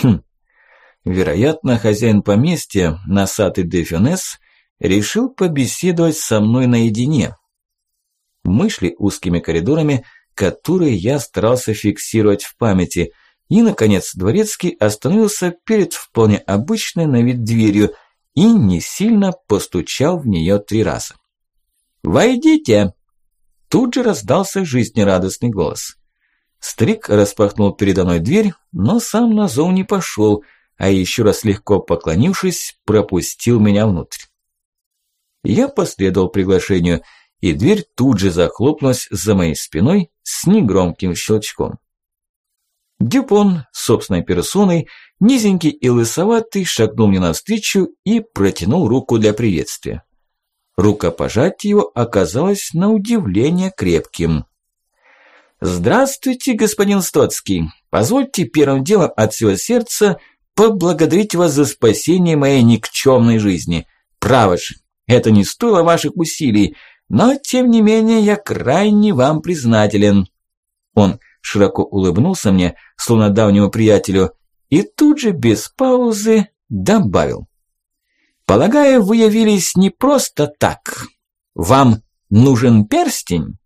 Хм, вероятно, хозяин поместья, носатый Дефюнес, решил побеседовать со мной наедине. Мы шли узкими коридорами, которые я старался фиксировать в памяти, и, наконец, Дворецкий остановился перед вполне обычной на вид дверью и не сильно постучал в нее три раза. «Войдите!» Тут же раздался жизнерадостный голос. Старик распахнул передо мной дверь, но сам на зов не пошел, а еще раз легко поклонившись, пропустил меня внутрь. Я последовал приглашению, и дверь тут же захлопнулась за моей спиной с негромким щелчком. Дюпон, собственной персоной, низенький и лысоватый, шагнул мне навстречу и протянул руку для приветствия. Рукопожатие его оказалось на удивление крепким. «Здравствуйте, господин Стоцкий. Позвольте первым делом от всего сердца поблагодарить вас за спасение моей никчемной жизни. Право же, это не стоило ваших усилий, но тем не менее я крайне вам признателен. Он широко улыбнулся мне, словно давнему приятелю, и тут же без паузы добавил. Полагаю, вы явились не просто так. Вам нужен перстень?